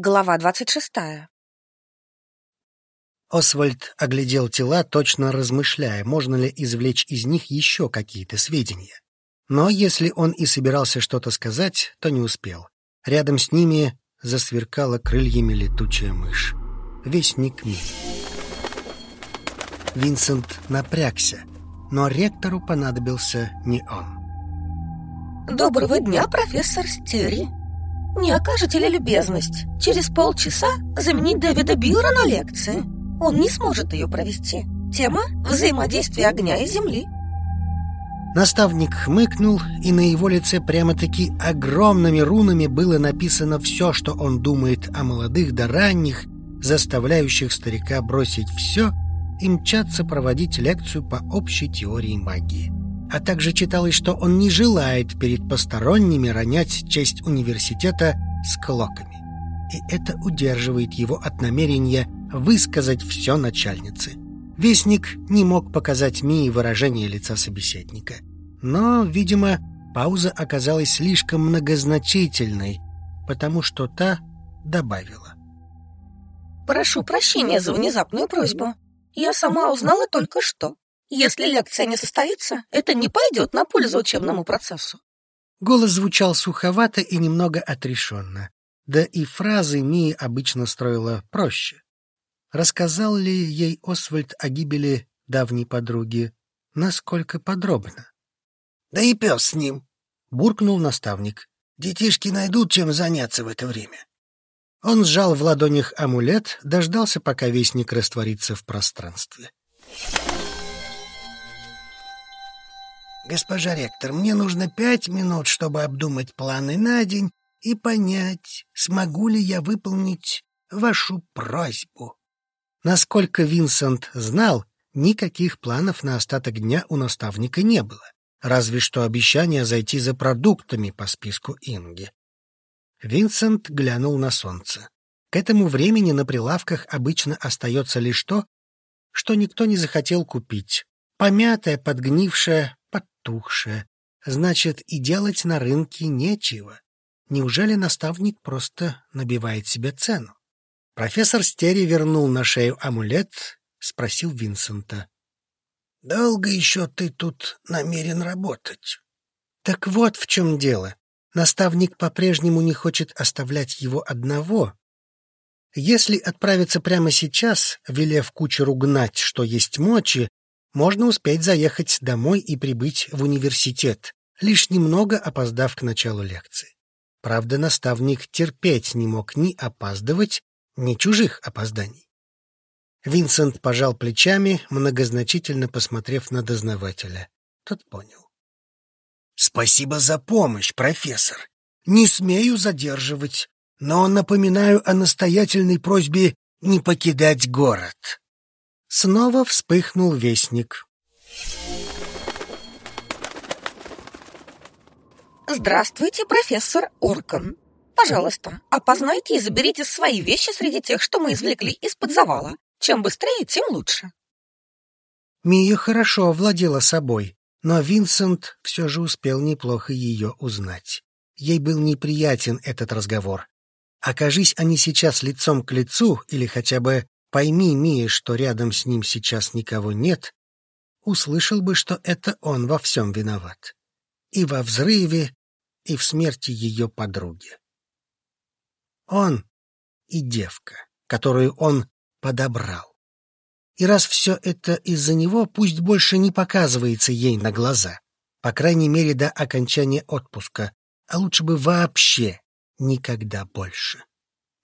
Глава двадцать шестая. Освальд оглядел тела, точно размышляя, можно ли извлечь из них еще какие-то сведения. Но если он и собирался что-то сказать, то не успел. Рядом с ними засверкала крыльями летучая мышь. Вестник Ми. Винсент напрягся, но ректору понадобился не он. «Доброго дня, профессор Стери!» Не окажете ли любезность через полчаса заменить Дэвида Билра на лекции? Он не сможет ее провести. Тема «Взаимодействие огня и земли». Наставник хмыкнул, и на его лице прямо-таки огромными рунами было написано все, что он думает о молодых да ранних, заставляющих старика бросить все и мчаться проводить лекцию по общей теории магии а также читалось, что он не желает перед посторонними ронять честь университета с клоками. И это удерживает его от намерения высказать все начальнице. Вестник не мог показать Мии выражение лица собеседника. Но, видимо, пауза оказалась слишком многозначительной, потому что та добавила. «Прошу прощения за внезапную просьбу. Я сама узнала только что. Если лекция не состоится, это не пойдет на пользу учебному процессу. Голос звучал суховато и немного отрешенно. Да и фразы Мии обычно строила проще. Рассказал ли ей Освальд о гибели давней подруги? Насколько подробно? — Да и пес с ним, — буркнул наставник. — Детишки найдут, чем заняться в это время. Он сжал в ладонях амулет, дождался, пока вестник растворится в пространстве. «Госпожа ректор, мне нужно пять минут, чтобы обдумать планы на день и понять, смогу ли я выполнить вашу просьбу». Насколько Винсент знал, никаких планов на остаток дня у наставника не было, разве что обещание зайти за продуктами по списку Инги. Винсент глянул на солнце. К этому времени на прилавках обычно остается лишь то, что никто не захотел купить. Помятое, подгнившее, потухшее. Значит, и делать на рынке нечего. Неужели наставник просто набивает себе цену? Профессор Стери вернул на шею амулет, спросил Винсента. — Долго еще ты тут намерен работать? — Так вот в чем дело. Наставник по-прежнему не хочет оставлять его одного. Если отправиться прямо сейчас, велев кучеру гнать, что есть мочи, можно успеть заехать домой и прибыть в университет, лишь немного опоздав к началу лекции. Правда, наставник терпеть не мог ни опаздывать, ни чужих опозданий. Винсент пожал плечами, многозначительно посмотрев на дознавателя. Тот понял. «Спасибо за помощь, профессор. Не смею задерживать, но напоминаю о настоятельной просьбе не покидать город». Снова вспыхнул вестник. Здравствуйте, профессор Оркан. Пожалуйста, опознайте и заберите свои вещи среди тех, что мы извлекли из-под завала. Чем быстрее, тем лучше. Мия хорошо овладела собой, но Винсент все же успел неплохо ее узнать. Ей был неприятен этот разговор. Окажись они сейчас лицом к лицу или хотя бы Пойми, Мия, что рядом с ним сейчас никого нет, услышал бы, что это он во всем виноват. И во взрыве, и в смерти ее подруги. Он и девка, которую он подобрал. И раз все это из-за него, пусть больше не показывается ей на глаза, по крайней мере до окончания отпуска, а лучше бы вообще никогда больше.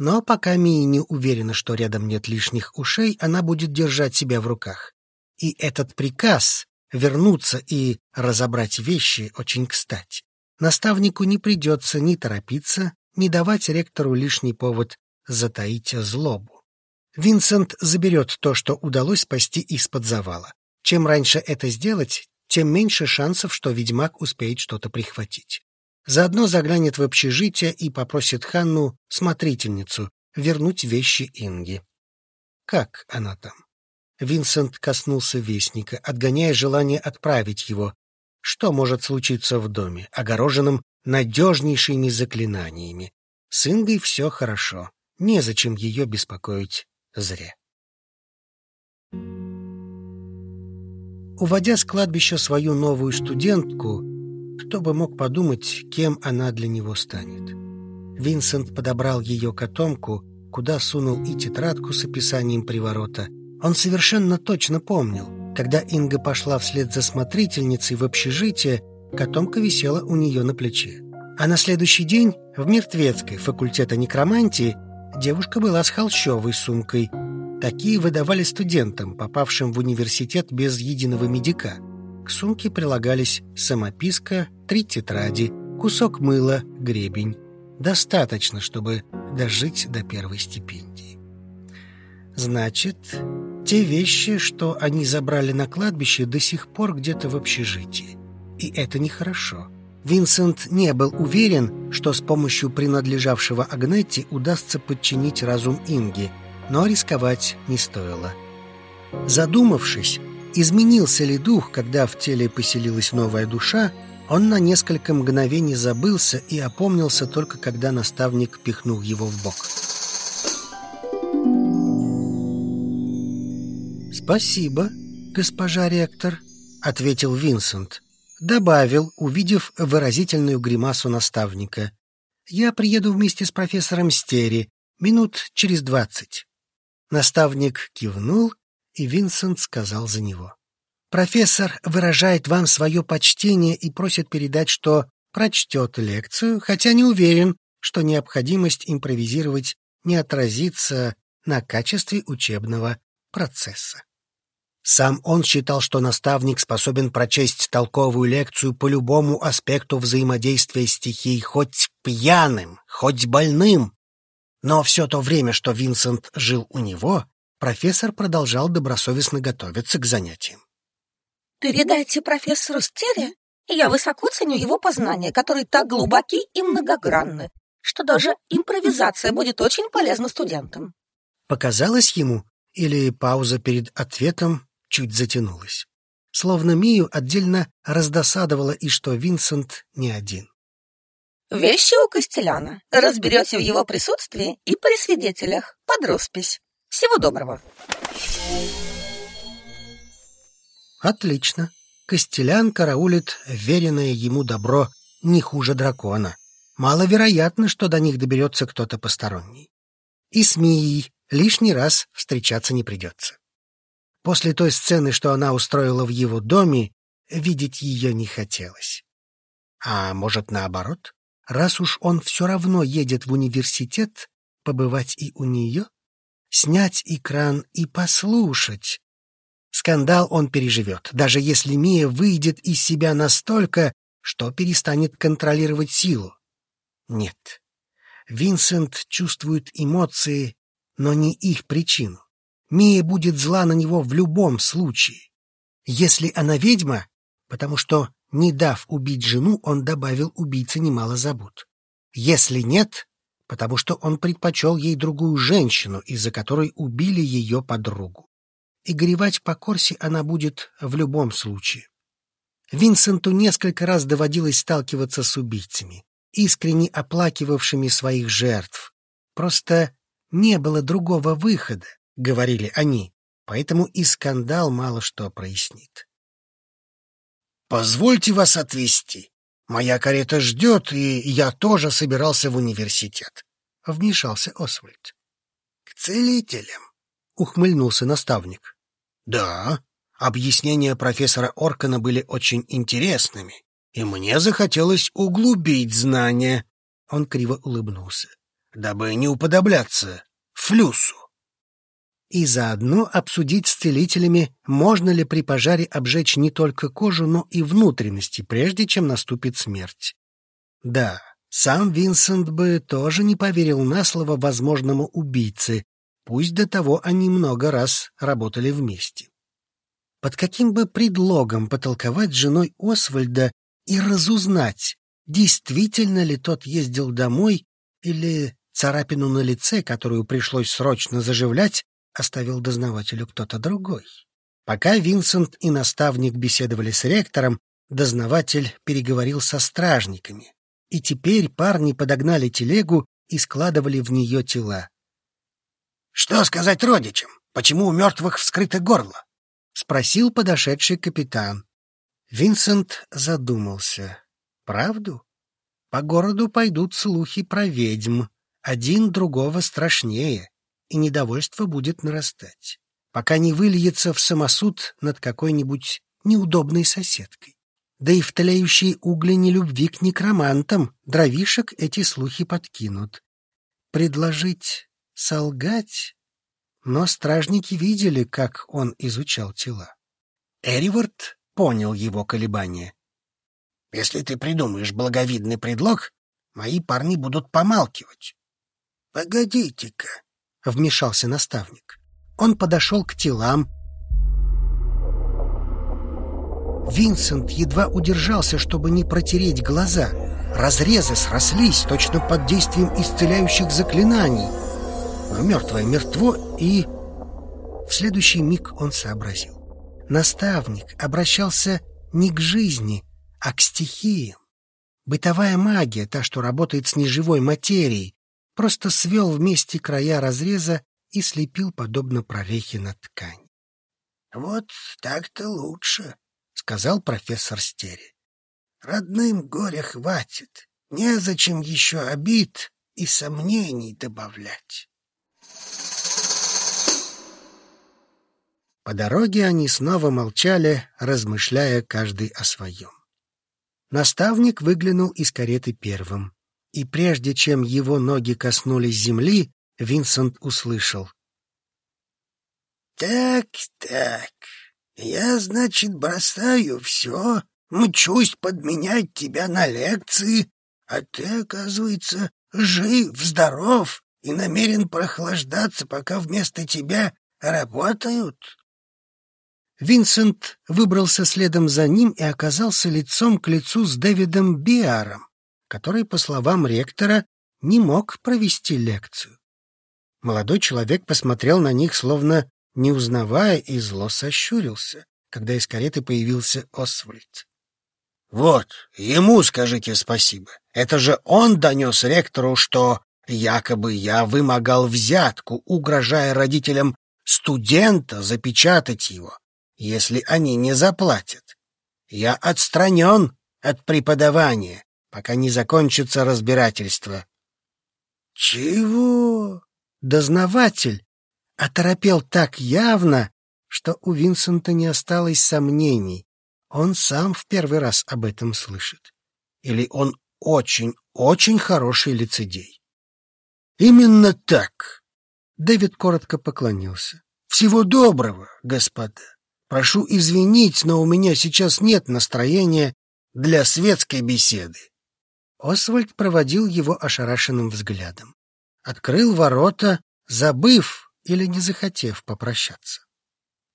Но пока Мия не уверена, что рядом нет лишних ушей, она будет держать себя в руках. И этот приказ вернуться и разобрать вещи очень кстати. Наставнику не придется ни торопиться, ни давать ректору лишний повод затаить злобу. Винсент заберет то, что удалось спасти из-под завала. Чем раньше это сделать, тем меньше шансов, что ведьмак успеет что-то прихватить. Заодно заглянет в общежитие и попросит Ханну, смотрительницу, вернуть вещи Инги. Как она там? Винсент коснулся вестника, отгоняя желание отправить его. Что может случиться в доме, огороженном надежнейшими заклинаниями? С Ингой все хорошо. незачем ее беспокоить зря. Уводя с кладбища свою новую студентку, кто бы мог подумать, кем она для него станет. Винсент подобрал ее котомку, куда сунул и тетрадку с описанием приворота. Он совершенно точно помнил, когда Инга пошла вслед за смотрительницей в общежитие, котомка висела у нее на плече. А на следующий день в Мертвецкой факультета некромантии девушка была с холщовой сумкой. Такие выдавали студентам, попавшим в университет без единого медика. К сумке прилагались самописка, три тетради, кусок мыла, гребень. Достаточно, чтобы дожить до первой стипендии. Значит, те вещи, что они забрали на кладбище, до сих пор где-то в общежитии. И это нехорошо. Винсент не был уверен, что с помощью принадлежавшего Агнетти удастся подчинить разум Инги, но рисковать не стоило. Задумавшись, изменился ли дух, когда в теле поселилась новая душа, он на несколько мгновений забылся и опомнился только когда наставник пихнул его в бок. «Спасибо, госпожа ректор», — ответил Винсент. Добавил, увидев выразительную гримасу наставника. «Я приеду вместе с профессором Стери минут через двадцать». Наставник кивнул, и Винсент сказал за него. «Профессор выражает вам свое почтение и просит передать, что прочтет лекцию, хотя не уверен, что необходимость импровизировать не отразится на качестве учебного процесса. Сам он считал, что наставник способен прочесть толковую лекцию по любому аспекту взаимодействия стихий, хоть пьяным, хоть больным. Но все то время, что Винсент жил у него, профессор продолжал добросовестно готовиться к занятиям. «Передайте профессору Стере, я высоко ценю его познания, которые так глубоки и многогранны, что даже импровизация будет очень полезна студентам». Показалось ему, или пауза перед ответом чуть затянулась. Словно Мию отдельно раздосадовало и что Винсент не один. «Вещи у Костеляна. Разберете в его присутствии и при свидетелях. Под роспись. Всего доброго». Отлично. Костелян караулит веренное ему добро не хуже дракона. Маловероятно, что до них доберется кто-то посторонний. И с Мией лишний раз встречаться не придется. После той сцены, что она устроила в его доме, видеть ее не хотелось. А может, наоборот, раз уж он все равно едет в университет, побывать и у нее, снять экран и послушать. Скандал он переживет, даже если Мия выйдет из себя настолько, что перестанет контролировать силу. Нет. Винсент чувствует эмоции, но не их причину. Мия будет зла на него в любом случае. Если она ведьма, потому что, не дав убить жену, он добавил убийце немало забот. Если нет, потому что он предпочел ей другую женщину, из-за которой убили ее подругу. И горевать по Корсе она будет в любом случае. Винсенту несколько раз доводилось сталкиваться с убийцами, искренне оплакивавшими своих жертв. Просто не было другого выхода говорили они, поэтому и скандал мало что прояснит. «Позвольте вас отвезти. Моя карета ждет, и я тоже собирался в университет», — вмешался Освальд. «К целителям», — ухмыльнулся наставник. «Да, объяснения профессора Оркана были очень интересными, и мне захотелось углубить знания». Он криво улыбнулся, дабы не уподобляться флюсу и заодно обсудить с целителями, можно ли при пожаре обжечь не только кожу, но и внутренности, прежде чем наступит смерть. Да, сам Винсент бы тоже не поверил на слово возможному убийце, пусть до того они много раз работали вместе. Под каким бы предлогом потолковать с женой Освальда и разузнать, действительно ли тот ездил домой или царапину на лице, которую пришлось срочно заживлять, оставил дознавателю кто-то другой. Пока Винсент и наставник беседовали с ректором, дознаватель переговорил со стражниками. И теперь парни подогнали телегу и складывали в нее тела. Что сказать родичам? Почему у мертвых вскрыто горло? Спросил подошедший капитан. Винсент задумался. Правду? По городу пойдут слухи про ведьм. Один другого страшнее, и недовольство будет нарастать, пока не выльется в самосуд над какой-нибудь неудобной соседкой. Да и в тлеющие угли нелюбви к некромантам дровишек эти слухи подкинут. Предложить солгать? Но стражники видели, как он изучал тела. Эривард понял его колебания. «Если ты придумаешь благовидный предлог, мои парни будут помалкивать». «Погодите-ка», — вмешался наставник. Он подошел к телам. Винсент едва удержался, чтобы не протереть глаза. Разрезы срослись точно под действием исцеляющих заклинаний. Но мертвое мертво, и... В следующий миг он сообразил. Наставник обращался не к жизни, а к стихиям. Бытовая магия, та, что работает с неживой материей, просто свел вместе края разреза и слепил подобно прорехе на ткань. — Вот так-то лучше, — сказал профессор Стери. — Родным горя хватит, незачем еще обид и сомнений добавлять. По дороге они снова молчали, размышляя каждый о своем. Наставник выглянул из кареты первым и прежде чем его ноги коснулись земли, Винсент услышал. «Так, так, я, значит, бросаю все, мчусь подменять тебя на лекции, а ты, оказывается, жив, здоров и намерен прохлаждаться, пока вместо тебя работают». Винсент выбрался следом за ним и оказался лицом к лицу с Дэвидом Биаром который, по словам ректора, не мог провести лекцию. Молодой человек посмотрел на них, словно не узнавая, и зло сощурился, когда из кареты появился Освальд. «Вот, ему скажите спасибо. Это же он донес ректору, что якобы я вымогал взятку, угрожая родителям студента запечатать его, если они не заплатят. Я отстранен от преподавания пока не закончится разбирательство. «Чего?» Дознаватель оторопел так явно, что у Винсента не осталось сомнений. Он сам в первый раз об этом слышит. Или он очень-очень хороший лицедей. «Именно так!» Дэвид коротко поклонился. «Всего доброго, господа! Прошу извинить, но у меня сейчас нет настроения для светской беседы. Освальд проводил его ошарашенным взглядом. Открыл ворота, забыв или не захотев попрощаться.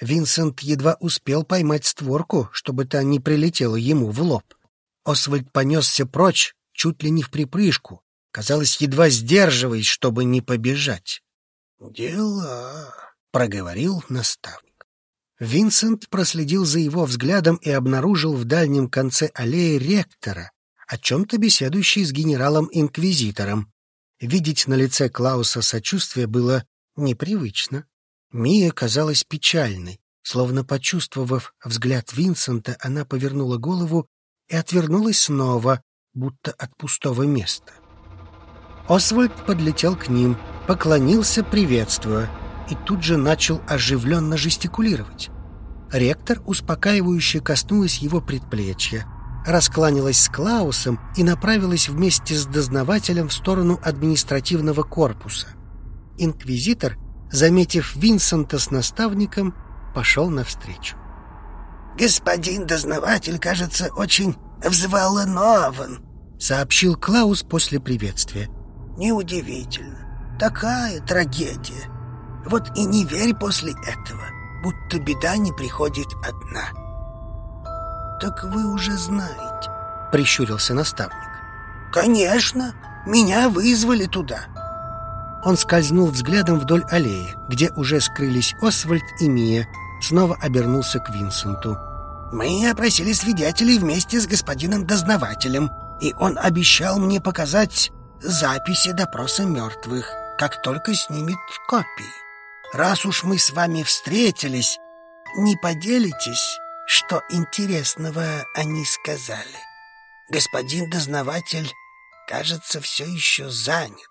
Винсент едва успел поймать створку, чтобы та не прилетела ему в лоб. Освальд понесся прочь, чуть ли не в припрыжку, казалось, едва сдерживаясь, чтобы не побежать. «Дела», — проговорил наставник. Винсент проследил за его взглядом и обнаружил в дальнем конце аллеи ректора, о чем-то беседующий с генералом-инквизитором. Видеть на лице Клауса сочувствие было непривычно. Мия казалась печальной. Словно почувствовав взгляд Винсента, она повернула голову и отвернулась снова, будто от пустого места. Освальд подлетел к ним, поклонился, приветствуя, и тут же начал оживленно жестикулировать. Ректор успокаивающе коснулась его предплечья — раскланялась с Клаусом и направилась вместе с дознавателем в сторону административного корпуса. Инквизитор, заметив Винсента с наставником, пошел навстречу. «Господин дознаватель, кажется, очень взволнован», — сообщил Клаус после приветствия. «Неудивительно. Такая трагедия. Вот и не верь после этого, будто беда не приходит одна». «Так вы уже знаете», — прищурился наставник. «Конечно, меня вызвали туда». Он скользнул взглядом вдоль аллеи, где уже скрылись Освальд и Мия, снова обернулся к Винсенту. «Мы опросили свидетелей вместе с господином дознавателем, и он обещал мне показать записи допроса мертвых, как только снимет копии». раз уж мы с вами встретились, не поделитесь, что интересного они сказали? Господин дознаватель, кажется, все еще занят.